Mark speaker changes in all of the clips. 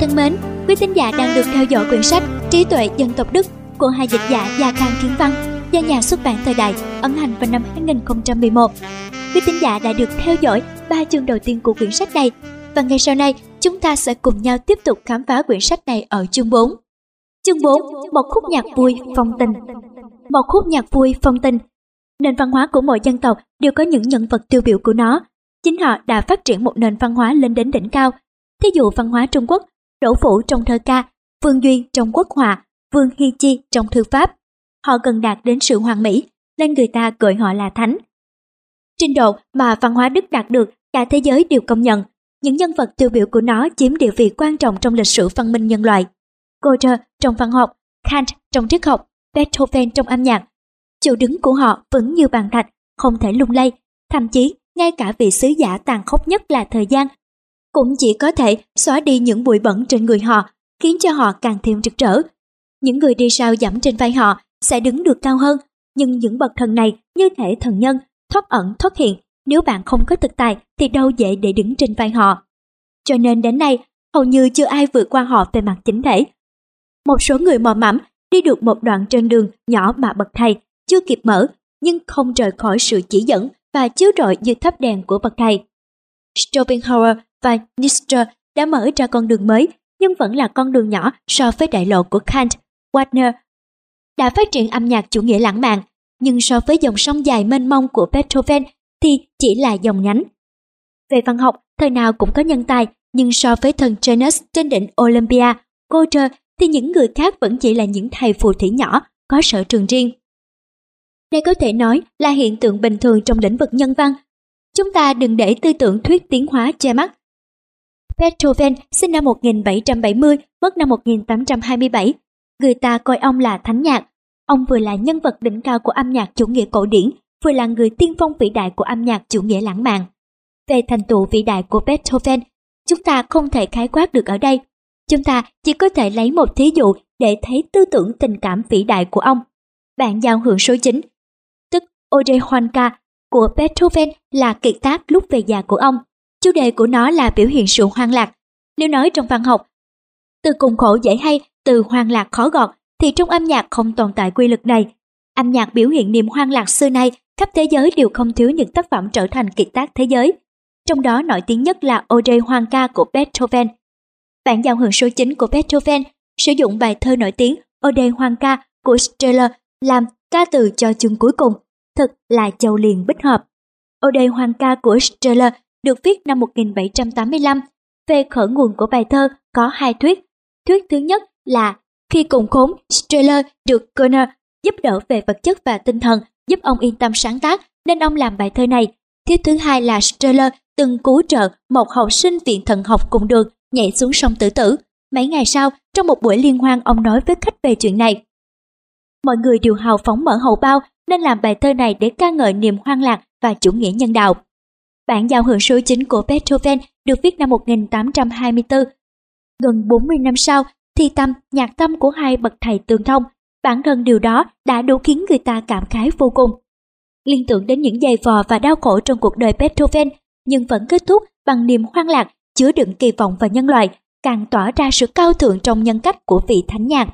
Speaker 1: Thân mến, quý thính giả đang được theo dõi quyển sách Trí tuệ dân tộc Đức của hai dịch giả Gia Khang Kiến Văn do nhà xuất bản thời đại ấn hành vào năm 2011. Quý thính giả đã được theo dõi ba chương đầu tiên của quyển sách này và ngày sau này chúng ta sẽ cùng nhau tiếp tục khám phá quyển sách này ở chương 4. Chương 4, một khúc nhạc vui phong tình. Một khúc nhạc vui phong tình. Nền văn hóa của mỗi dân tộc đều có những nhân vật tiêu biểu của nó. Chính họ đã phát triển một nền văn hóa lên đến đỉnh cao. Thí dụ văn hóa Trung Quốc, Đỗ Phủ trong thơ ca, Vương Duyên trong quốc họa, Vương Hy Chi trong thư pháp. Họ cần đạt đến sự hoàn mỹ, nên người ta gọi họ là thánh. Trình độ mà văn hóa Đức đạt được cả thế giới đều công nhận. Những nhân vật tiêu biểu của nó chiếm địa vị quan trọng trong lịch sử văn minh nhân loại. Goethe trong văn học, Kant trong triết học, Beethoven trong âm nhạc. Chỗ đứng của họ vững như bàn thạch, không thể lung lay, thậm chí ngay cả vị sứ giả tàn khốc nhất là thời gian cũng chỉ có thể xóa đi những bụi bẩn trên người họ, khiến cho họ càng thêm rực rỡ. Những người đi sau giảm trên vai họ sẽ đứng được cao hơn, nhưng những bậc thần này như thể thần nhân, thoát ẩn thoát hiện, nếu bạn không có thực tài thì đâu dễ để đứng trên vai họ. Cho nên đến nay, hầu như chưa ai vượt qua họ về mặt chính thể. Một số người mò mẫm đi được một đoạn trên đường nhỏ mà bậc thầy chưa kịp mở, nhưng không rời khỏi sự chỉ dẫn và chiếu rọi như thắp đèn của bậc thầy. Schopenhauer và Nietzsche đã mở ra con đường mới, nhưng vẫn là con đường nhỏ so với đại lộ của Kant, Wagner. Đã phát triển âm nhạc chủ nghĩa lãng mạn, nhưng so với dòng sông dài mênh mông của Beethoven thì chỉ là dòng nhánh. Về văn học, thời nào cũng có nhân tài, nhưng so với thần Janus trên đỉnh Olympia, Goethe thì những người khác vẫn chỉ là những thầy phù thủy nhỏ, có sở trường riêng. Đây có thể nói là hiện tượng bình thường trong lĩnh vực nhân văn. Chúng ta đừng để tư tưởng thuyết tiến hóa che mắt. Beethoven sinh năm 1770, mất năm 1827. Người ta coi ông là thánh nhạc. Ông vừa là nhân vật đỉnh cao của âm nhạc chủ nghĩa cổ điển, vừa là người tiên phong vĩ đại của âm nhạc chủ nghĩa lãng mạn. Về thành tựu vĩ đại của Beethoven, chúng ta không thể khái quát được ở đây. Chúng ta chỉ có thể lấy một thí dụ để thấy tư tưởng tình cảm vĩ đại của ông. Bạn giao hưởng số 9, tức Ode Hoanka của Beethoven là kiệt tác lúc về già của ông. Chủ đề của nó là biểu hiện sự hoang lạc. Nếu nói trong văn học, từ cùng khổ dễ hay, từ hoang lạc khó gọt, thì trong âm nhạc không tồn tại quy luật này. Âm nhạc biểu hiện niềm hoang lạc xưa nay, khắp thế giới đều không thiếu những tác phẩm trở thành kiệt tác thế giới. Trong đó nổi tiếng nhất là Ode Hoang ca của Beethoven. Bản giao hưởng số 9 của Beethoven sử dụng bài thơ nổi tiếng Ode Hoang ca của Strehler làm ca từ cho chương cuối cùng, thực là châu liền bích hợp. Ô đề hoàng ca của Strehler được viết năm 1785. Về khởi nguồn của bài thơ có hai thuyết. Thuyết thứ nhất là khi cùng khốn, Strehler được Körner giúp đỡ về vật chất và tinh thần, giúp ông yên tâm sáng tác, nên ông làm bài thơ này. Thuyết thứ hai là Strehler từng cứu trợ một học sinh viện thần học cùng đường nhảy xuống sông tử tử. Mấy ngày sau, trong một buổi liên hoan ông nói với khách về chuyện này. Mọi người đều hào phóng mở hậu bao nên làm bài thơ này để ca ngợi niềm hoang lạc và chủ nghĩa nhân đạo. Bản giao hưởng số 9 của Beethoven được viết năm 1824. Gần 40 năm sau, thi tâm, nhạc tâm của hai bậc thầy tương thông, bản thân điều đó đã đủ khiến người ta cảm khái vô cùng. Liên tưởng đến những giày vò và đau khổ trong cuộc đời Beethoven, nhưng vẫn kết thúc bằng niềm hoang lạc, chứa đựng kỳ vọng vào nhân loại, càng tỏa ra sự cao thượng trong nhân cách của vị thánh nhạc.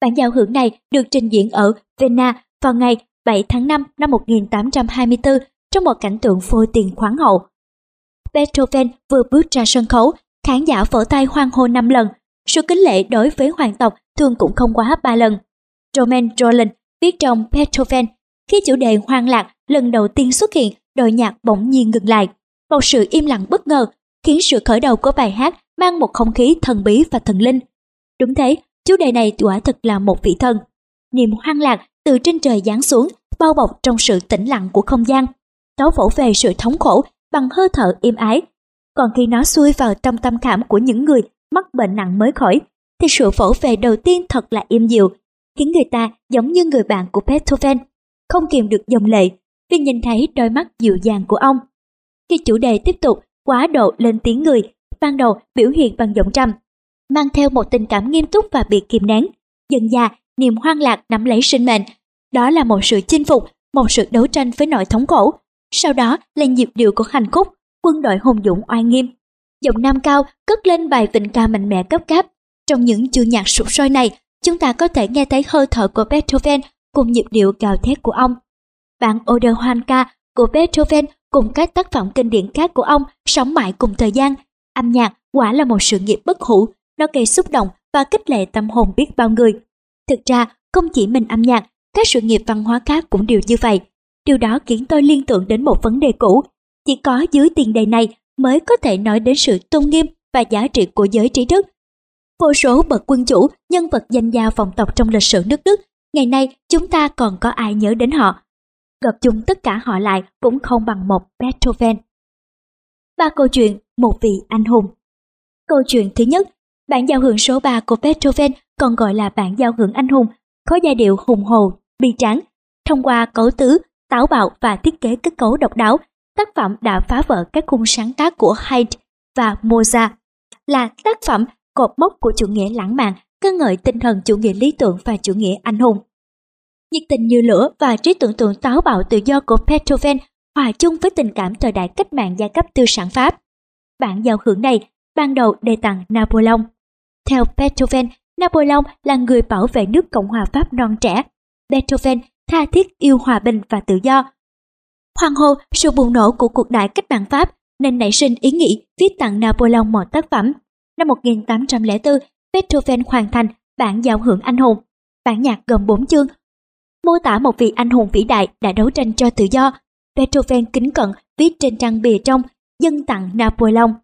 Speaker 1: Bản giao hưởng này được trình diễn ở Vienna vào ngày 7 tháng 5 năm 1824 trong một cảnh tượng vô tiền khoáng hậu. Beethoven vừa bước ra sân khấu, khán giả vỗ tay hoan hô năm lần, sự kính lệ đối với hoàng tộc thường cũng không quá ba lần. Roman Roland viết trong Beethoven, khi chủ đề hoang lạc lần đầu tiên xuất hiện, đội nhạc bỗng nhiên ngừng lại. Một sự im lặng bất ngờ khiến sự khởi đầu của bài hát mang một không khí thần bí và thần linh. Đúng thế, chủ đề này quả thật là một vị thần. Niềm hoang lạc từ trên trời giáng xuống, bao bọc trong sự tĩnh lặng của không gian nó vỗ về sự thống khổ bằng hơi thở im ái. Còn khi nó xuôi vào trong tâm khảm của những người mắc bệnh nặng mới khỏi, thì sự vỗ về đầu tiên thật là im dịu, khiến người ta giống như người bạn của Beethoven, không kìm được dòng lệ vì nhìn thấy đôi mắt dịu dàng của ông. Khi chủ đề tiếp tục quá độ lên tiếng người, ban đầu biểu hiện bằng giọng trầm, mang theo một tình cảm nghiêm túc và bị kìm nén. Dần già, niềm hoang lạc nắm lấy sinh mệnh. Đó là một sự chinh phục, một sự đấu tranh với nỗi thống khổ, sau đó là nhịp điệu của hành khúc, quân đội hùng dũng oai nghiêm. Giọng nam cao cất lên bài vịnh ca mạnh mẽ cấp cáp. Trong những chương nhạc sụp sôi này, chúng ta có thể nghe thấy hơi thở của Beethoven cùng nhịp điệu gào thét của ông. Bản Ode Hoan ca của Beethoven cùng các tác phẩm kinh điển khác của ông sống mãi cùng thời gian. Âm nhạc quả là một sự nghiệp bất hủ, nó gây xúc động và kích lệ tâm hồn biết bao người. Thực ra, không chỉ mình âm nhạc, các sự nghiệp văn hóa khác cũng đều như vậy. Điều đó khiến tôi liên tưởng đến một vấn đề cũ. Chỉ có dưới tiền đề này mới có thể nói đến sự tôn nghiêm và giá trị của giới trí thức. Vô số bậc quân chủ, nhân vật danh gia vọng tộc trong lịch sử nước Đức, ngày nay chúng ta còn có ai nhớ đến họ. Gộp chung tất cả họ lại cũng không bằng một Beethoven. Ba câu chuyện Một vị anh hùng Câu chuyện thứ nhất, bản giao hưởng số 3 của Beethoven còn gọi là bản giao hưởng anh hùng, có giai điệu hùng hồ, bi tráng. Thông qua cấu tứ, táo bạo và thiết kế kết cấu độc đáo, tác phẩm đã phá vỡ các khung sáng tác của Haydn và Mozart, là tác phẩm cột mốc của chủ nghĩa lãng mạn, ca ngợi tinh thần chủ nghĩa lý tưởng và chủ nghĩa anh hùng. Nhiệt tình như lửa và trí tưởng tượng táo bạo tự do của Beethoven hòa chung với tình cảm thời đại cách mạng giai cấp tư sản Pháp. Bản giao hưởng này ban đầu đề tặng Napoleon. Theo Beethoven, Napoleon là người bảo vệ nước Cộng hòa Pháp non trẻ. Beethoven tha thiết yêu hòa bình và tự do. Hoàng hô sự bùng nổ của cuộc đại cách mạng Pháp nên nảy sinh ý nghĩ viết tặng Napoleon một tác phẩm. Năm 1804, Beethoven hoàn thành bản giao hưởng anh hùng. Bản nhạc gồm 4 chương, mô tả một vị anh hùng vĩ đại đã đấu tranh cho tự do. Beethoven kính cận viết trên trang bìa trong dân tặng Napoleon.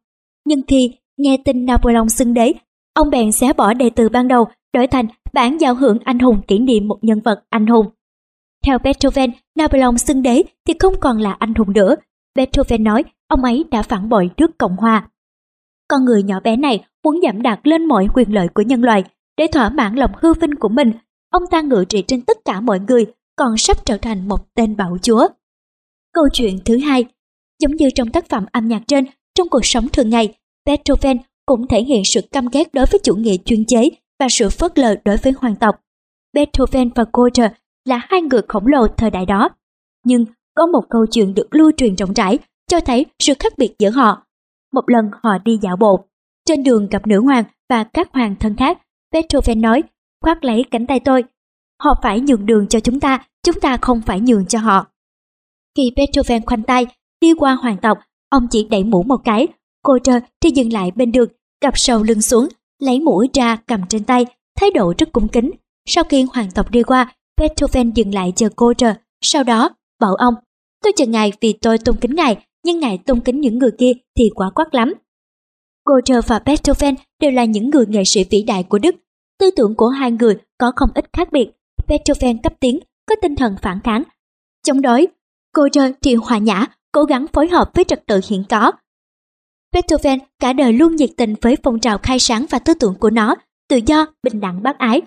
Speaker 1: Nhưng khi nghe tin Napoleon xưng đế, ông bèn xé bỏ đề từ ban đầu đổi thành bản giao hưởng anh hùng kỷ niệm một nhân vật anh hùng. Theo Beethoven, Napoleon xưng đế thì không còn là anh hùng nữa. Beethoven nói ông ấy đã phản bội nước Cộng Hòa. Con người nhỏ bé này muốn giảm đạt lên mọi quyền lợi của nhân loại để thỏa mãn lòng hư vinh của mình. Ông ta ngự trị trên tất cả mọi người, còn sắp trở thành một tên bạo chúa. Câu chuyện thứ hai, giống như trong tác phẩm âm nhạc trên, trong cuộc sống thường ngày, Beethoven cũng thể hiện sự căm ghét đối với chủ nghĩa chuyên chế và sự phớt lờ đối với hoàng tộc. Beethoven và Goethe là hai người khổng lồ thời đại đó. Nhưng có một câu chuyện được lưu truyền rộng rãi cho thấy sự khác biệt giữa họ. Một lần họ đi dạo bộ, trên đường gặp nữ hoàng và các hoàng thân khác, Beethoven nói, khoác lấy cánh tay tôi. Họ phải nhường đường cho chúng ta, chúng ta không phải nhường cho họ. Khi Beethoven khoanh tay, đi qua hoàng tộc, ông chỉ đẩy mũ một cái, cô trơ thì dừng lại bên đường, cặp sầu lưng xuống, lấy mũi ra cầm trên tay, thái độ rất cung kính. Sau khi hoàng tộc đi qua, Beethoven dừng lại chờ cô chờ sau đó bảo ông, tôi chờ ngài vì tôi tôn kính ngài, nhưng ngài tôn kính những người kia thì quá quát lắm. Goethe và Beethoven đều là những người nghệ sĩ vĩ đại của Đức. Tư tưởng của hai người có không ít khác biệt. Beethoven cấp tiến, có tinh thần phản kháng, chống đối. Goethe thì hòa nhã, cố gắng phối hợp với trật tự hiện có. Beethoven cả đời luôn nhiệt tình với phong trào khai sáng và tư tưởng của nó, tự do, bình đẳng bác ái.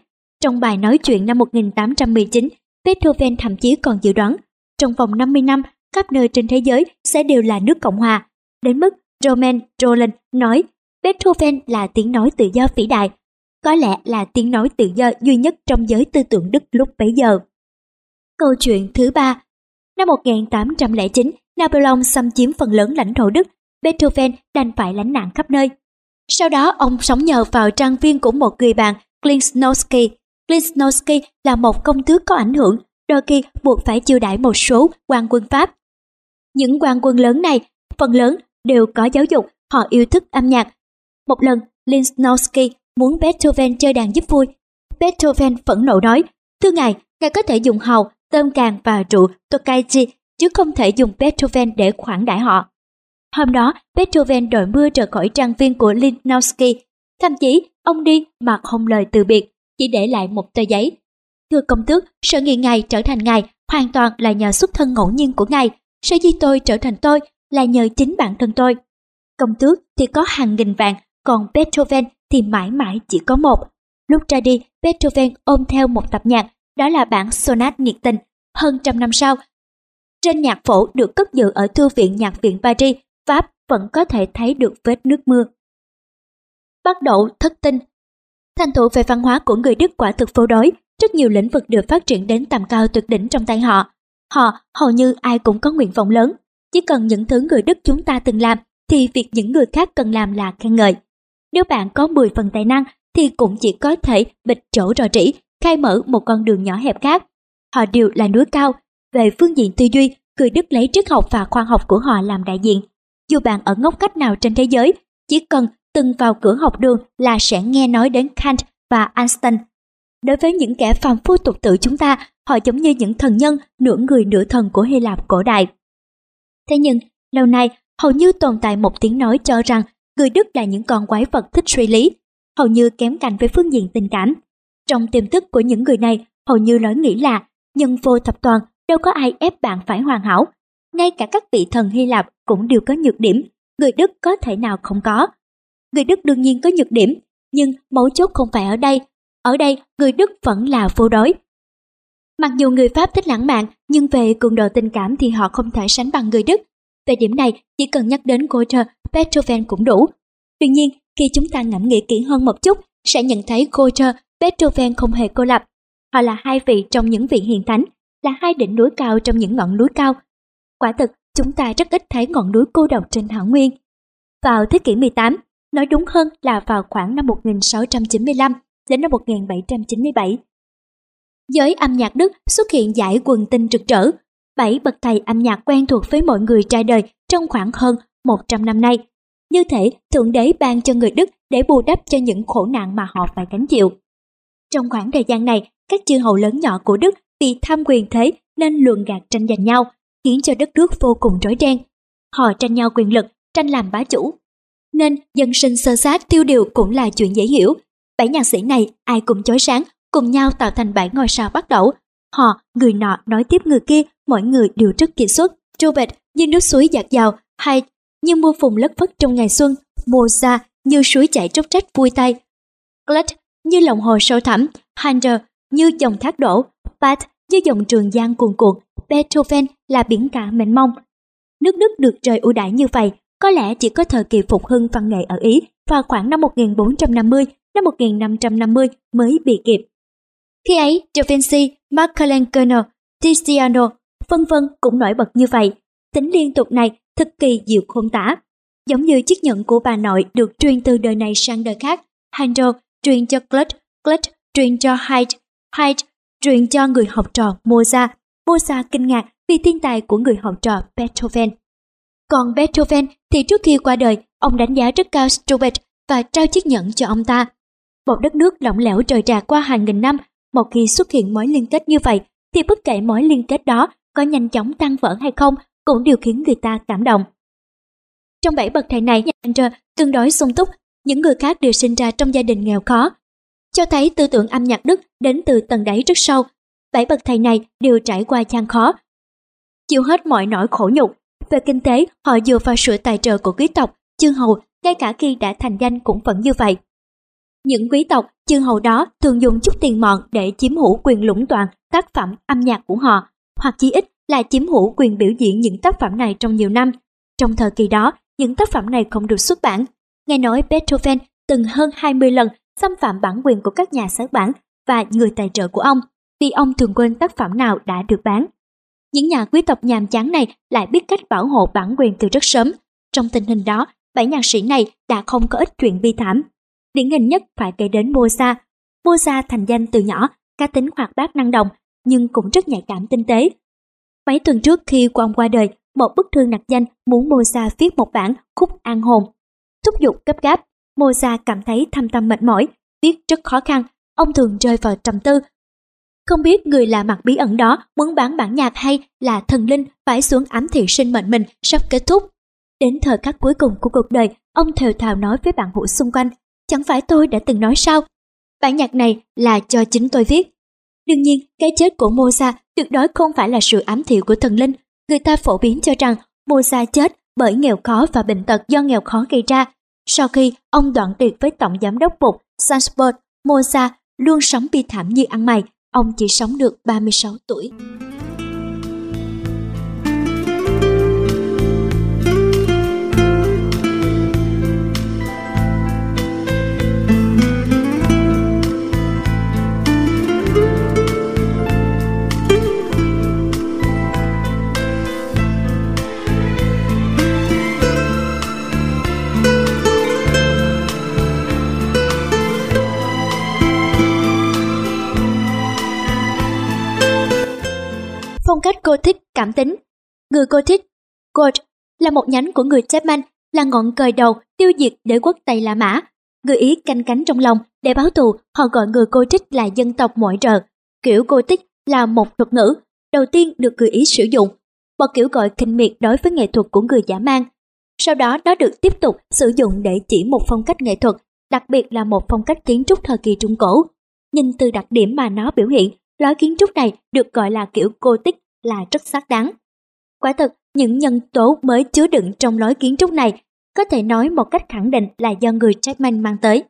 Speaker 1: Trong bài nói chuyện năm 1819, Beethoven thậm chí còn dự đoán trong vòng 50 năm khắp nơi trên thế giới sẽ đều là nước Cộng hòa. Đến mức Roman Roland nói Beethoven là tiếng nói tự do vĩ đại, có lẽ là tiếng nói tự do duy nhất trong giới tư tưởng Đức lúc bấy giờ. Câu chuyện thứ ba Năm 1809, Napoleon xâm chiếm phần lớn lãnh thổ Đức, Beethoven đành phải lánh nạn khắp nơi. Sau đó ông sống nhờ vào trang viên của một người bạn Klinsnowski. Klinsnowski là một công tước có ảnh hưởng, đôi khi buộc phải chiêu đãi một số quan quân Pháp. Những quan quân lớn này, phần lớn đều có giáo dục, họ yêu thích âm nhạc. Một lần, Klinsnowski muốn Beethoven chơi đàn giúp vui. Beethoven phẫn nộ nói, thưa ngài, ngài có thể dùng hầu, tôm càng và rượu Tokaji, chứ không thể dùng Beethoven để khoản đãi họ. Hôm đó, Beethoven đội mưa rời khỏi trang viên của Linsnowski. Thậm chí, ông đi mà không lời từ biệt, chỉ để lại một tờ giấy. Thưa công tước, sở nghiện ngài trở thành ngài hoàn toàn là nhờ xuất thân ngẫu nhiên của ngài. Sở di tôi trở thành tôi là nhờ chính bản thân tôi. Công tước thì có hàng nghìn vạn, còn Beethoven thì mãi mãi chỉ có một. Lúc ra đi, Beethoven ôm theo một tập nhạc, đó là bản sonat nhiệt tình. Hơn trăm năm sau, trên nhạc phổ được cất giữ ở Thư viện Nhạc viện Paris, Pháp vẫn có thể thấy được vết nước mưa. Bắt đầu thất tinh Thành tựu về văn hóa của người Đức quả thực vô đối, rất nhiều lĩnh vực được phát triển đến tầm cao tuyệt đỉnh trong tay họ. Họ hầu như ai cũng có nguyện vọng lớn, chỉ cần những thứ người Đức chúng ta từng làm thì việc những người khác cần làm là khen ngợi. Nếu bạn có 10 phần tài năng thì cũng chỉ có thể bịch chỗ rò rỉ, khai mở một con đường nhỏ hẹp khác. Họ đều là núi cao. Về phương diện tư duy, người Đức lấy triết học và khoa học của họ làm đại diện. Dù bạn ở ngóc cách nào trên thế giới, chỉ cần từng vào cửa học đường là sẽ nghe nói đến Kant và Einstein. Đối với những kẻ phàm phu tục tự chúng ta, họ giống như những thần nhân nửa người nửa thần của Hy Lạp cổ đại. Thế nhưng, lâu nay hầu như tồn tại một tiếng nói cho rằng người Đức là những con quái vật thích suy lý, hầu như kém cạnh về phương diện tình cảm. Trong tiềm thức của những người này, hầu như lối nghĩ là nhân vô thập toàn, đâu có ai ép bạn phải hoàn hảo. Ngay cả các vị thần Hy Lạp cũng đều có nhược điểm, người Đức có thể nào không có. Người Đức đương nhiên có nhược điểm, nhưng mấu chốt không phải ở đây. Ở đây, người Đức vẫn là vô đối. Mặc dù người Pháp thích lãng mạn, nhưng về cường độ tình cảm thì họ không thể sánh bằng người Đức. Về điểm này, chỉ cần nhắc đến Goethe, Beethoven cũng đủ. Tuy nhiên, khi chúng ta ngẫm nghĩ kỹ hơn một chút, sẽ nhận thấy Goethe, Beethoven không hề cô lập. Họ là hai vị trong những vị hiền thánh, là hai đỉnh núi cao trong những ngọn núi cao. Quả thực, chúng ta rất ít thấy ngọn núi cô độc trên thảo nguyên. Vào thế kỷ 18, nói đúng hơn là vào khoảng năm 1695 đến năm 1797, giới âm nhạc Đức xuất hiện giải quần tinh trực trở, bảy bậc thầy âm nhạc quen thuộc với mọi người trai đời trong khoảng hơn 100 năm nay. Như thể Thượng Đế ban cho người Đức để bù đắp cho những khổ nạn mà họ phải gánh chịu. Trong khoảng thời gian này, các chư hầu lớn nhỏ của Đức vì tham quyền thế nên luận gạt tranh giành nhau, khiến cho đất nước vô cùng rối ren. Họ tranh nhau quyền lực, tranh làm bá chủ. Nên dân sinh sơ sát tiêu điều cũng là chuyện dễ hiểu. Bảy nhạc sĩ này ai cũng chói sáng, cùng nhau tạo thành bảy ngôi sao bắt đầu. Họ, người nọ nói tiếp người kia, mọi người đều rất kiệt xuất. Robert như nước suối giạt dào, hay như mưa phùn lất phất trong ngày xuân, Mozart như suối chảy tróc trách vui tay. Glut như lòng hồ sâu thẳm, hunter như dòng thác đổ, pat như dòng trường giang cuồn cuộn, Beethoven là biển cả mênh mông. Nước Đức được trời ưu đãi như vậy, có lẽ chỉ có thời kỳ phục hưng văn nghệ ở Ý vào khoảng năm 1450, năm 1550 mới bị kịp. Khi ấy, Da Vinci, Michelangelo, Tiziano, vân vân cũng nổi bật như vậy. Tính liên tục này thực kỳ diệu khôn tả. Giống như chiếc nhẫn của bà nội được truyền từ đời này sang đời khác. Handel truyền cho Glut, Glut truyền cho Haydn, Haydn truyền cho người học trò Mozart. Mozart kinh ngạc vì thiên tài của người học trò Beethoven. Còn Beethoven thì trước khi qua đời, ông đánh giá rất cao Schubert và trao chiếc nhẫn cho ông ta. Một đất nước lỏng lẻo trời trà qua hàng nghìn năm, một khi xuất hiện mối liên kết như vậy, thì bất kể mối liên kết đó có nhanh chóng tan vỡ hay không cũng đều khiến người ta cảm động. Trong bảy bậc thầy này, nhà tương đối sung túc, những người khác đều sinh ra trong gia đình nghèo khó, cho thấy tư tưởng âm nhạc Đức đến từ tầng đáy rất sâu. Bảy bậc thầy này đều trải qua gian khó, chịu hết mọi nỗi khổ nhục. Về kinh tế, họ dựa vào sự tài trợ của quý tộc, chương hầu, ngay cả khi đã thành danh cũng vẫn như vậy. Những quý tộc, chương hầu đó thường dùng chút tiền mọn để chiếm hữu quyền lũng đoạn tác phẩm âm nhạc của họ, hoặc chí ít là chiếm hữu quyền biểu diễn những tác phẩm này trong nhiều năm. Trong thời kỳ đó, những tác phẩm này không được xuất bản. Nghe nói Beethoven từng hơn 20 lần xâm phạm bản quyền của các nhà xuất bản và người tài trợ của ông, vì ông thường quên tác phẩm nào đã được bán. Những nhà quý tộc nhàm chán này lại biết cách bảo hộ bản quyền từ rất sớm. Trong tình hình đó, bảy nhạc sĩ này đã không có ít chuyện bi thảm. Điển hình nhất phải kể đến Mozart. Mozart thành danh từ nhỏ, cá tính hoạt bát năng động, nhưng cũng rất nhạy cảm tinh tế. Mấy tuần trước khi của ông qua đời, một bức thư nặc danh muốn Mozart viết một bản khúc an hồn. Thúc giục gấp gáp, Mozart cảm thấy thâm tâm mệt mỏi, viết rất khó khăn, ông thường rơi vào trầm tư. Không biết người lạ mặt bí ẩn đó muốn bán bản nhạc hay là thần linh phải xuống ám thị sinh mệnh mình sắp kết thúc. Đến thời khắc cuối cùng của cuộc đời, ông thều thào nói với bạn hữu xung quanh, chẳng phải tôi đã từng nói sao? Bản nhạc này là cho chính tôi viết. Đương nhiên, cái chết của Mozart tuyệt đối không phải là sự ám thị của thần linh. Người ta phổ biến cho rằng Mozart chết bởi nghèo khó và bệnh tật do nghèo khó gây ra. Sau khi ông đoạn tuyệt với tổng giám đốc bột Salzburg, Moza luôn sống bi thảm như ăn mày, ông chỉ sống được 36 tuổi. Gothic cảm tính. Người Gothic, Goth, là một nhánh của người Chapman, là ngọn cờ đầu tiêu diệt đế quốc Tây La Mã. Người Ý canh cánh trong lòng để báo thù, họ gọi người Gothic là dân tộc mọi rợ. Kiểu Gothic là một thuật ngữ đầu tiên được người Ý sử dụng, một kiểu gọi kinh miệt đối với nghệ thuật của người giả mang. Sau đó nó được tiếp tục sử dụng để chỉ một phong cách nghệ thuật, đặc biệt là một phong cách kiến trúc thời kỳ Trung Cổ. Nhìn từ đặc điểm mà nó biểu hiện, lối kiến trúc này được gọi là kiểu Gothic là rất xác đáng. Quả thực, những nhân tố mới chứa đựng trong lối kiến trúc này có thể nói một cách khẳng định là do người Chapman mang tới.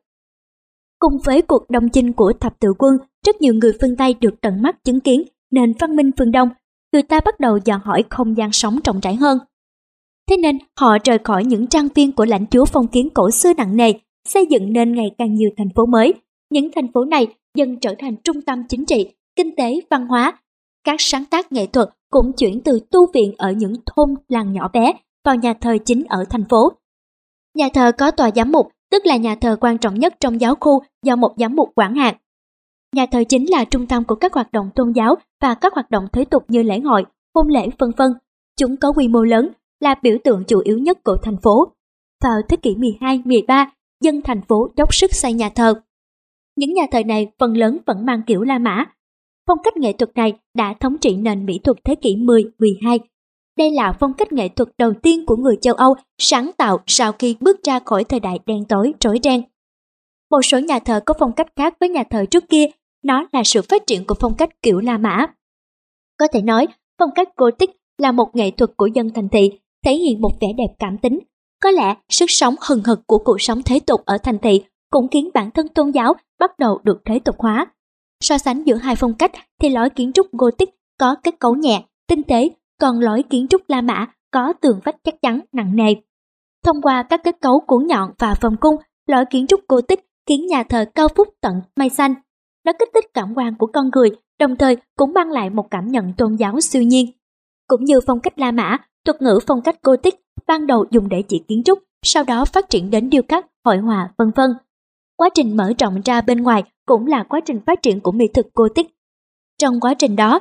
Speaker 1: Cùng với cuộc đồng chinh của thập tự quân, rất nhiều người phương Tây được tận mắt chứng kiến nền văn minh phương Đông, người ta bắt đầu dò hỏi không gian sống rộng rãi hơn. Thế nên họ rời khỏi những trang viên của lãnh chúa phong kiến cổ xưa nặng nề, xây dựng nên ngày càng nhiều thành phố mới. Những thành phố này dần trở thành trung tâm chính trị, kinh tế, văn hóa. Các sáng tác nghệ thuật cũng chuyển từ tu viện ở những thôn làng nhỏ bé vào nhà thờ chính ở thành phố. Nhà thờ có tòa giám mục, tức là nhà thờ quan trọng nhất trong giáo khu do một giám mục quản hạt. Nhà thờ chính là trung tâm của các hoạt động tôn giáo và các hoạt động thế tục như lễ hội, hôn lễ vân vân. Chúng có quy mô lớn, là biểu tượng chủ yếu nhất của thành phố. Vào thế kỷ 12-13, dân thành phố dốc sức xây nhà thờ. Những nhà thờ này phần lớn vẫn mang kiểu La Mã. Phong cách nghệ thuật này đã thống trị nền mỹ thuật thế kỷ 10-12. Đây là phong cách nghệ thuật đầu tiên của người châu Âu sáng tạo sau khi bước ra khỏi thời đại đen tối rối ren. Một số nhà thờ có phong cách khác với nhà thờ trước kia, nó là sự phát triển của phong cách kiểu La Mã. Có thể nói, phong cách Gothic là một nghệ thuật của dân thành thị, thể hiện một vẻ đẹp cảm tính. Có lẽ sức sống hừng hực của cuộc sống thế tục ở thành thị cũng khiến bản thân tôn giáo bắt đầu được thế tục hóa. So sánh giữa hai phong cách thì lối kiến trúc Gothic có kết cấu nhẹ, tinh tế, còn lối kiến trúc La Mã có tường vách chắc chắn, nặng nề. Thông qua các kết cấu cuốn nhọn và vòng cung, lối kiến trúc Gothic khiến nhà thờ cao phúc tận mây xanh. Nó kích thích cảm quan của con người, đồng thời cũng mang lại một cảm nhận tôn giáo siêu nhiên. Cũng như phong cách La Mã, thuật ngữ phong cách Gothic ban đầu dùng để chỉ kiến trúc, sau đó phát triển đến điêu khắc, hội họa, vân vân. Quá trình mở rộng ra bên ngoài cũng là quá trình phát triển của mỹ thuật Gothic. Trong quá trình đó,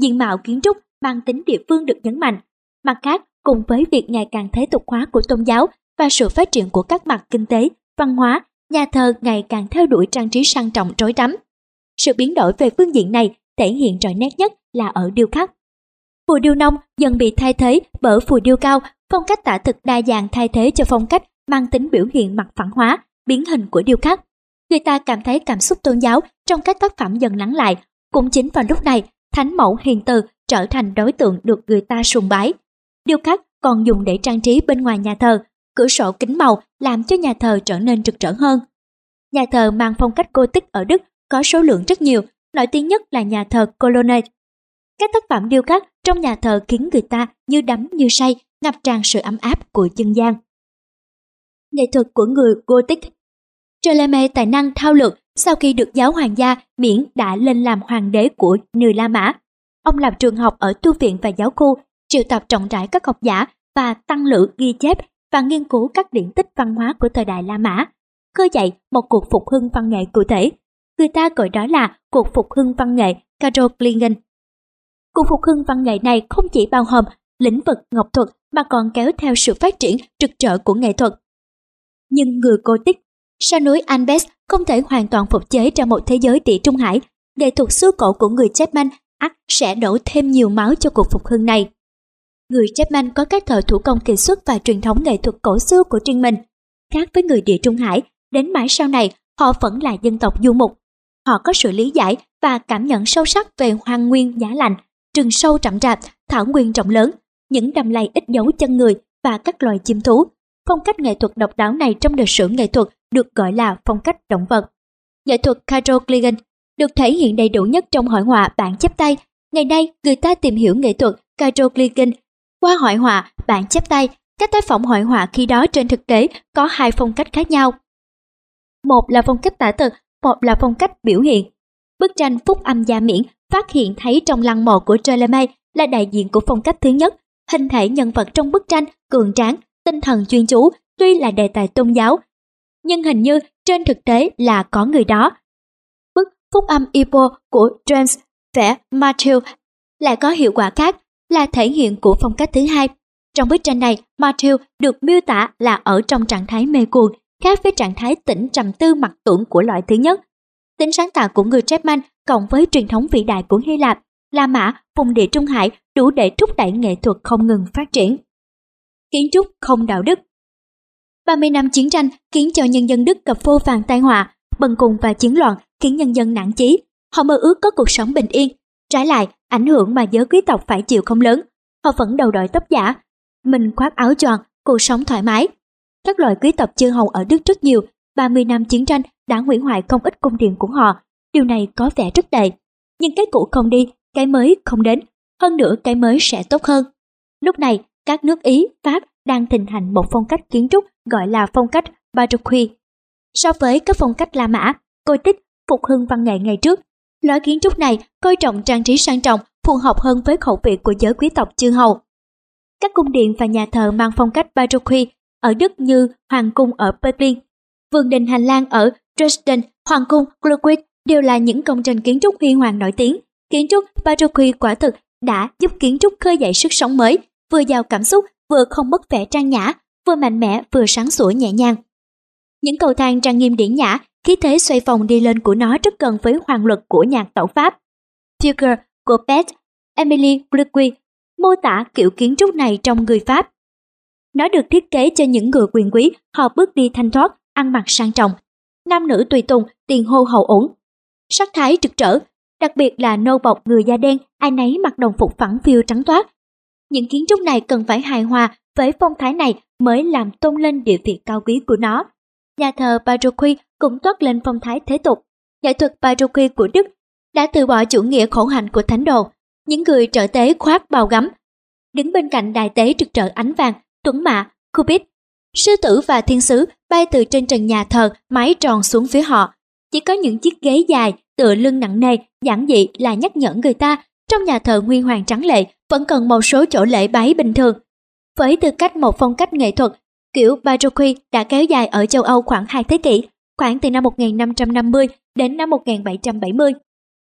Speaker 1: diện mạo kiến trúc mang tính địa phương được nhấn mạnh. Mặt khác, cùng với việc ngày càng thế tục hóa của tôn giáo và sự phát triển của các mặt kinh tế, văn hóa, nhà thờ ngày càng theo đuổi trang trí sang trọng trối rắm. Sự biến đổi về phương diện này thể hiện rõ nét nhất là ở điêu khắc. Phù điêu nông dần bị thay thế bởi phù điêu cao, phong cách tả thực đa dạng thay thế cho phong cách mang tính biểu hiện mặt phản hóa, biến hình của điêu khắc. Người ta cảm thấy cảm xúc tôn giáo trong các tác phẩm dần lắng lại. Cũng chính vào lúc này, thánh mẫu hiền từ trở thành đối tượng được người ta sùng bái. Điêu khắc còn dùng để trang trí bên ngoài nhà thờ, cửa sổ kính màu làm cho nhà thờ trở nên rực rỡ hơn. Nhà thờ mang phong cách Gothic ở Đức có số lượng rất nhiều, nổi tiếng nhất là nhà thờ Cologne. Các tác phẩm điêu khắc trong nhà thờ khiến người ta như đắm như say, ngập tràn sự ấm áp của dân gian. Nghệ thuật của người Gothic Ptolemy tài năng thao lược sau khi được giáo hoàng gia miễn đã lên làm hoàng đế của người La Mã. Ông làm trường học ở tu viện và giáo khu, triệu tập trọng rãi các học giả và tăng lữ ghi chép và nghiên cứu các điển tích văn hóa của thời đại La Mã, khơi dậy một cuộc phục hưng văn nghệ cụ thể. Người ta gọi đó là cuộc phục hưng văn nghệ Carolingian. Cuộc phục hưng văn nghệ này không chỉ bao gồm lĩnh vực ngọc thuật mà còn kéo theo sự phát triển trực trở của nghệ thuật. Nhưng người Gothic, sao núi Anbes không thể hoàn toàn phục chế ra một thế giới địa trung hải, để thuật xứ cổ của người Chapman ắt sẽ đổ thêm nhiều máu cho cuộc phục hưng này. Người Chapman có các thợ thủ công kỳ xuất và truyền thống nghệ thuật cổ xưa của riêng mình. Khác với người địa trung hải, đến mãi sau này họ vẫn là dân tộc du mục. Họ có sự lý giải và cảm nhận sâu sắc về hoang nguyên giá lạnh, rừng sâu rậm rạp, thảo nguyên rộng lớn, những đầm lầy ít dấu chân người và các loài chim thú. Phong cách nghệ thuật độc đáo này trong lịch sử nghệ thuật được gọi là phong cách động vật. Nghệ thuật Carolingian được thể hiện đầy đủ nhất trong hội họa bản chép tay. Ngày nay, người ta tìm hiểu nghệ thuật Carolingian qua hội họa bản chép tay. Các tác phẩm hội họa khi đó trên thực tế có hai phong cách khác nhau. Một là phong cách tả thực, một là phong cách biểu hiện. Bức tranh Phúc âm gia miễn phát hiện thấy trong lăng mộ của Ptolemy là đại diện của phong cách thứ nhất. Hình thể nhân vật trong bức tranh cường tráng, tinh thần chuyên chú, tuy là đề tài tôn giáo, nhưng hình như trên thực tế là có người đó. Bức Phúc âm Ipo của James vẽ Matthew lại có hiệu quả khác. là thể hiện của phong cách thứ hai. Trong bức tranh này, Matthew được miêu tả là ở trong trạng thái mê cuồng, khác với trạng thái tĩnh trầm tư mặc tưởng của loại thứ nhất. Tính sáng tạo của người Chapman cộng với truyền thống vĩ đại của Hy Lạp, La Mã, vùng địa Trung Hải đủ để thúc đẩy nghệ thuật không ngừng phát triển. Kiến trúc không đạo đức 30 năm chiến tranh khiến cho nhân dân Đức gặp vô vàng tai họa, bần cùng và chiến loạn khiến nhân dân nản chí. Họ mơ ước có cuộc sống bình yên. Trái lại, ảnh hưởng mà giới quý tộc phải chịu không lớn. Họ vẫn đầu đội tóc giả, mình khoác áo choàng, cuộc sống thoải mái. Các loại quý tộc chư hầu ở Đức rất nhiều, 30 năm chiến tranh đã hủy hoại không ít cung điện của họ. Điều này có vẻ rất tệ. Nhưng cái cũ không đi, cái mới không đến. Hơn nữa cái mới sẽ tốt hơn. Lúc này, các nước Ý, Pháp đang thịnh hành một phong cách kiến trúc gọi là phong cách Baroque. So với các phong cách La Mã, Gothic, tích, phục hưng văn nghệ ngày trước, loại kiến trúc này coi trọng trang trí sang trọng, phù hợp hơn với khẩu vị của giới quý tộc chư hầu. Các cung điện và nhà thờ mang phong cách Baroque ở Đức như Hoàng cung ở Berlin, vườn đình hành lang ở Dresden, Hoàng cung Glückwitz đều là những công trình kiến trúc huy hoàng nổi tiếng. Kiến trúc Baroque quả thực đã giúp kiến trúc khơi dậy sức sống mới, vừa giàu cảm xúc, vừa không mất vẻ trang nhã, vừa mạnh mẽ vừa sáng sủa nhẹ nhàng. Những cầu thang trang nghiêm điển nhã, khí thế xoay vòng đi lên của nó rất gần với hoàng luật của nhạc tẩu Pháp. Fugger của Pet, Emily Glucky mô tả kiểu kiến trúc này trong người Pháp. Nó được thiết kế cho những người quyền quý, họ bước đi thanh thoát, ăn mặc sang trọng. Nam nữ tùy tùng, tiền hô hậu ổn. Sắc thái trực trở, đặc biệt là nô bọc người da đen, ai nấy mặc đồng phục phẳng phiu trắng toát. Những kiến trúc này cần phải hài hòa với phong thái này mới làm tôn lên địa vị cao quý của nó. Nhà thờ Baroque cũng toát lên phong thái thế tục. Nghệ thuật Baroque của Đức đã từ bỏ chủ nghĩa khổ hạnh của thánh đồ. Những người trợ tế khoác bào gấm, đứng bên cạnh đại tế trực trở ánh vàng, tuấn mã, Cupid. Sư tử và thiên sứ bay từ trên trần nhà thờ mái tròn xuống phía họ. Chỉ có những chiếc ghế dài, tựa lưng nặng nề, giản dị là nhắc nhở người ta trong nhà thờ nguyên hoàng trắng lệ vẫn cần một số chỗ lễ bái bình thường với tư cách một phong cách nghệ thuật, kiểu Baroque đã kéo dài ở châu Âu khoảng 2 thế kỷ, khoảng từ năm 1550 đến năm 1770.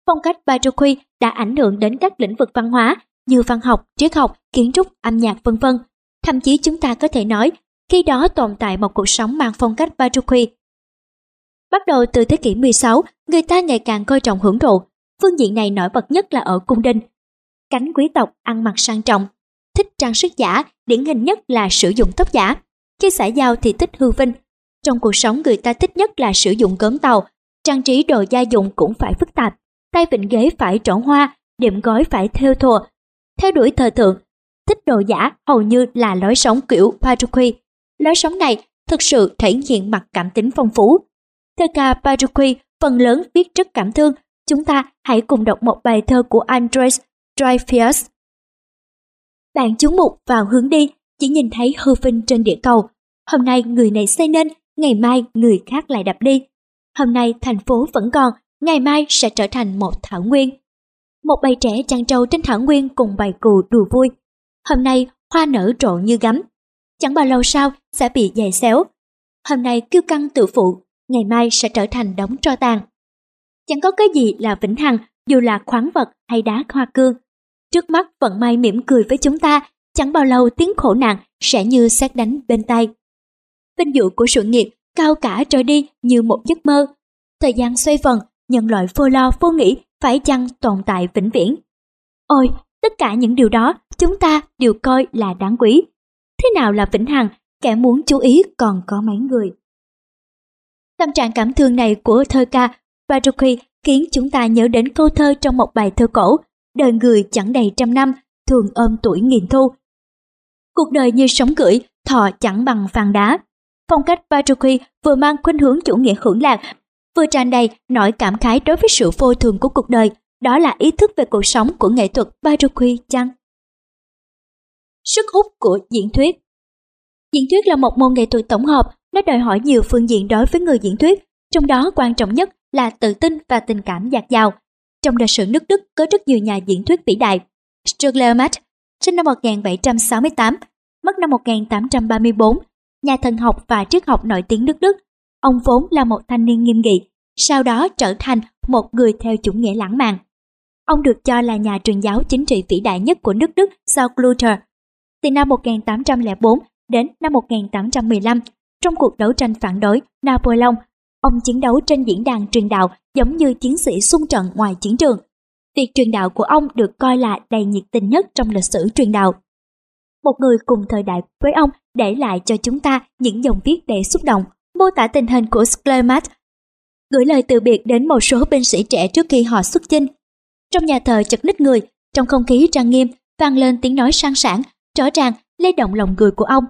Speaker 1: Phong cách Baroque đã ảnh hưởng đến các lĩnh vực văn hóa như văn học, triết học, kiến trúc, âm nhạc vân vân. Thậm chí chúng ta có thể nói, khi đó tồn tại một cuộc sống mang phong cách Baroque. Bắt đầu từ thế kỷ 16, người ta ngày càng coi trọng hưởng thụ. Phương diện này nổi bật nhất là ở cung đình. Cánh quý tộc ăn mặc sang trọng, thích trang sức giả, điển hình nhất là sử dụng tóc giả. Khi xã giao thì thích hư vinh. Trong cuộc sống người ta thích nhất là sử dụng gớm tàu, trang trí đồ gia dụng cũng phải phức tạp, tay vịnh ghế phải trổ hoa, điểm gói phải theo thùa. Theo đuổi thời thượng, thích đồ giả hầu như là lối sống kiểu Patrick. Lối sống này thực sự thể hiện mặt cảm tính phong phú. Thơ ca Patrick phần lớn viết rất cảm thương. Chúng ta hãy cùng đọc một bài thơ của Andres Dreyfus bạn chú mục vào hướng đi, chỉ nhìn thấy hư vinh trên địa cầu. Hôm nay người này xây nên, ngày mai người khác lại đập đi. Hôm nay thành phố vẫn còn, ngày mai sẽ trở thành một thảo nguyên. Một bầy trẻ chăn trâu trên thảo nguyên cùng bầy cừu đùa vui. Hôm nay hoa nở rộ như gấm. Chẳng bao lâu sau sẽ bị dày xéo. Hôm nay kiêu căng tự phụ, ngày mai sẽ trở thành đống tro tàn. Chẳng có cái gì là vĩnh hằng, dù là khoáng vật hay đá hoa cương. Trước mắt vận may mỉm cười với chúng ta, chẳng bao lâu tiếng khổ nạn sẽ như xét đánh bên tay. Vinh dự của sự nghiệp cao cả trôi đi như một giấc mơ. Thời gian xoay vần, nhân loại vô lo vô nghĩ phải chăng tồn tại vĩnh viễn. Ôi, tất cả những điều đó chúng ta đều coi là đáng quý. Thế nào là vĩnh hằng, kẻ muốn chú ý còn có mấy người. Tâm trạng cảm thương này của thơ ca Baruki khiến chúng ta nhớ đến câu thơ trong một bài thơ cổ đời người chẳng đầy trăm năm, thường ôm tuổi nghìn thu. Cuộc đời như sóng cưỡi, thọ chẳng bằng vàng đá. Phong cách Baroque vừa mang khuynh hướng chủ nghĩa hưởng lạc, vừa tràn đầy nỗi cảm khái đối với sự vô thường của cuộc đời, đó là ý thức về cuộc sống của nghệ thuật Baroque chăng? Sức hút của diễn thuyết Diễn thuyết là một môn nghệ thuật tổng hợp, nó đòi hỏi nhiều phương diện đối với người diễn thuyết, trong đó quan trọng nhất là tự tin và tình cảm dạt dào, trong lịch sử nước Đức có rất nhiều nhà diễn thuyết vĩ đại. Struglermat, sinh năm 1768, mất năm 1834, nhà thần học và triết học nổi tiếng nước Đức. Ông vốn là một thanh niên nghiêm nghị, sau đó trở thành một người theo chủ nghĩa lãng mạn. Ông được cho là nhà truyền giáo chính trị vĩ đại nhất của nước Đức sau Luther. Từ năm 1804 đến năm 1815, trong cuộc đấu tranh phản đối Napoleon, ông chiến đấu trên diễn đàn truyền đạo giống như chiến sĩ xung trận ngoài chiến trường. Việc truyền đạo của ông được coi là đầy nhiệt tình nhất trong lịch sử truyền đạo. Một người cùng thời đại với ông để lại cho chúng ta những dòng viết đầy xúc động, mô tả tình hình của Sklemat, gửi lời từ biệt đến một số binh sĩ trẻ trước khi họ xuất chinh. Trong nhà thờ chật ních người, trong không khí trang nghiêm, vang lên tiếng nói sang sảng, rõ ràng lay động lòng người của ông.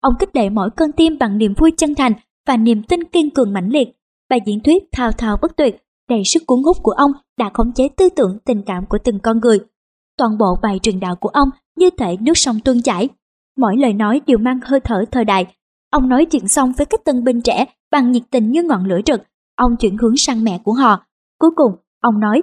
Speaker 1: Ông kích lệ mỗi cơn tim bằng niềm vui chân thành và niềm tin kiên cường mãnh liệt. Bài diễn thuyết thao thao bất tuyệt, đầy sức cuốn hút của ông đã khống chế tư tưởng tình cảm của từng con người. Toàn bộ bài truyền đạo của ông như thể nước sông tuôn chảy. Mỗi lời nói đều mang hơi thở thời đại. Ông nói chuyện xong với các tân binh trẻ bằng nhiệt tình như ngọn lửa rực. Ông chuyển hướng sang mẹ của họ. Cuối cùng, ông nói,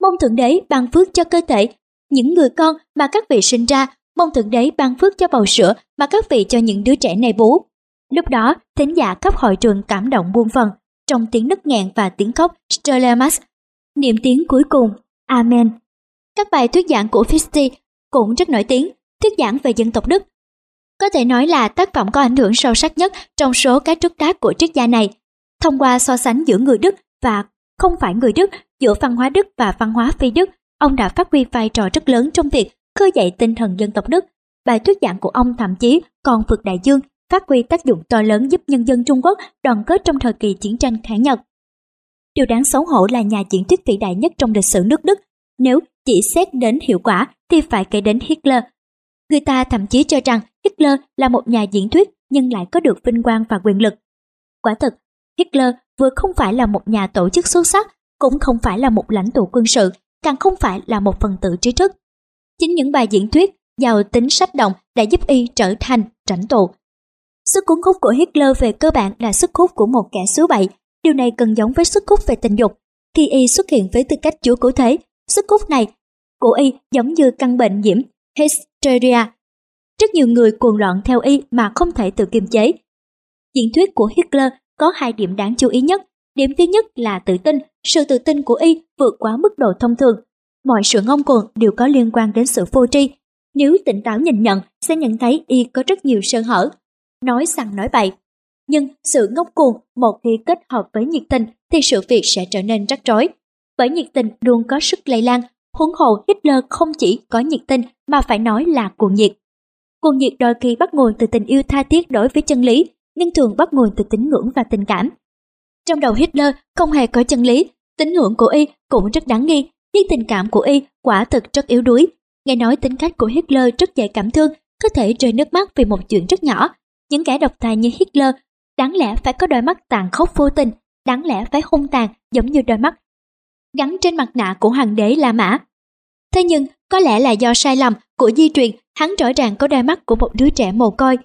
Speaker 1: mong Thượng Đế ban phước cho cơ thể, những người con mà các vị sinh ra, mong Thượng Đế ban phước cho bầu sữa mà các vị cho những đứa trẻ này bú. Lúc đó, thính giả khắp hội trường cảm động buông phần, trong tiếng nức nghẹn và tiếng khóc Strolemas. Niệm tiếng cuối cùng, Amen. Các bài thuyết giảng của Fichte cũng rất nổi tiếng, thuyết giảng về dân tộc Đức. Có thể nói là tác phẩm có ảnh hưởng sâu sắc nhất trong số các trúc tác của triết gia này. Thông qua so sánh giữa người Đức và không phải người Đức, giữa văn hóa Đức và văn hóa phi Đức, ông đã phát huy vai trò rất lớn trong việc khơi dậy tinh thần dân tộc Đức. Bài thuyết giảng của ông thậm chí còn vượt đại dương, phát huy tác dụng to lớn giúp nhân dân Trung Quốc đoàn kết trong thời kỳ chiến tranh kháng Nhật. Điều đáng xấu hổ là nhà diễn thuyết vĩ đại nhất trong lịch sử nước Đức. Nếu chỉ xét đến hiệu quả thì phải kể đến Hitler. Người ta thậm chí cho rằng Hitler là một nhà diễn thuyết nhưng lại có được vinh quang và quyền lực. Quả thực, Hitler vừa không phải là một nhà tổ chức xuất sắc, cũng không phải là một lãnh tụ quân sự, càng không phải là một phần tử trí thức. Chính những bài diễn thuyết giàu tính sách động đã giúp y trở thành lãnh tụ. Sức cuốn hút của Hitler về cơ bản là sức hút của một kẻ xứ bậy. Điều này cần giống với sức hút về tình dục. Khi y xuất hiện với tư cách chúa cứu thế, sức hút này của y giống như căn bệnh nhiễm hysteria. Rất nhiều người cuồng loạn theo y mà không thể tự kiềm chế. Diễn thuyết của Hitler có hai điểm đáng chú ý nhất. Điểm thứ nhất là tự tin, sự tự tin của y vượt quá mức độ thông thường. Mọi sự ngông cuồng đều có liên quan đến sự vô tri. Nếu tỉnh táo nhìn nhận, sẽ nhận thấy y có rất nhiều sơ hở. Nói sằng nói bậy. Nhưng sự ngốc cuồng một khi kết hợp với nhiệt tình thì sự việc sẽ trở nên rắc rối. Bởi nhiệt tình luôn có sức lây lan, huống hồ Hitler không chỉ có nhiệt tình mà phải nói là cuồng nhiệt. Cuồng nhiệt đôi khi bắt nguồn từ tình yêu tha thiết đối với chân lý, nhưng thường bắt nguồn từ tín ngưỡng và tình cảm. Trong đầu Hitler không hề có chân lý, tín ngưỡng của y cũng rất đáng nghi, nhưng tình cảm của y quả thực rất yếu đuối. Nghe nói tính cách của Hitler rất dễ cảm thương, có thể rơi nước mắt vì một chuyện rất nhỏ. Những kẻ độc tài như Hitler đáng lẽ phải có đôi mắt tàn khốc vô tình, đáng lẽ phải hung tàn giống như đôi mắt gắn trên mặt nạ của hoàng đế La Mã. Thế nhưng, có lẽ là do sai lầm của di truyền, hắn rõ ràng có đôi mắt của một đứa trẻ mồ côi.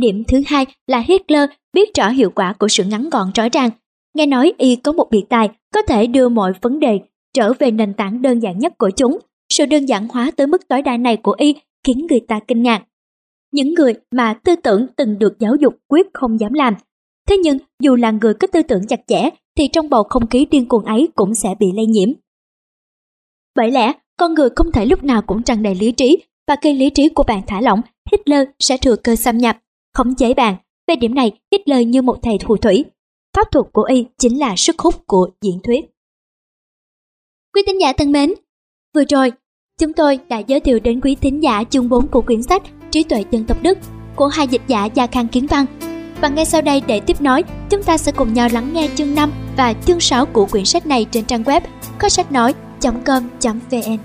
Speaker 1: Điểm thứ hai là Hitler biết rõ hiệu quả của sự ngắn gọn rõ ràng. Nghe nói y có một biệt tài có thể đưa mọi vấn đề trở về nền tảng đơn giản nhất của chúng. Sự đơn giản hóa tới mức tối đa này của y khiến người ta kinh ngạc. Những người mà tư tưởng từng được giáo dục quyết không dám làm. Thế nhưng dù là người có tư tưởng chặt chẽ thì trong bầu không khí điên cuồng ấy cũng sẽ bị lây nhiễm. Bởi lẽ, con người không thể lúc nào cũng tràn đầy lý trí và khi lý trí của bạn thả lỏng, Hitler sẽ thừa cơ xâm nhập, khống chế bạn. Về điểm này, Hitler như một thầy phù thủy. Pháp thuật của y chính là sức hút của diễn thuyết. Quý tín giả thân mến, vừa rồi chúng tôi đã giới thiệu đến quý tín giả chương 4 của quyển sách trí tuệ dân tộc Đức của hai dịch giả Gia Khang Kiến Văn. Và ngay sau đây để tiếp nối, chúng ta sẽ cùng nhau lắng nghe chương năm và chương sáu của quyển sách này trên trang web có sách nói.com.vn.